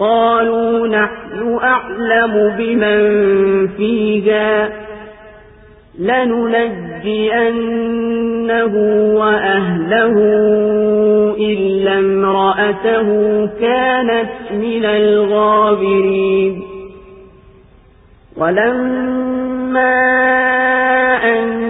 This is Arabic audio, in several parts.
قالوا نحن أعلم بمن فيها لننجئنه وأهله إلا امرأته كانت من الغابرين. ولما أن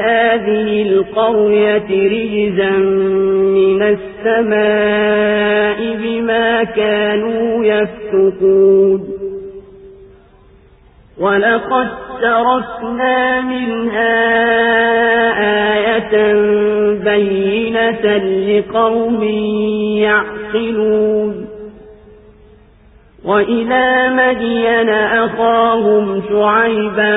هذه القرية رجزا من السماء بما كانوا يفتقون. ولقد تركنا منها آية بينة لقوم يعقلون. وإلى مدين أخاهم شعيبا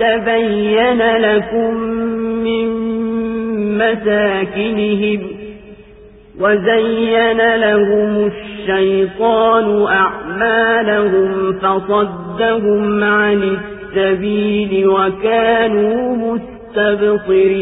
تبين لكم من مساكنهم وزين لهم الشيطان أعمالهم فصدهم عن السبيل وكانوا مستبصرين.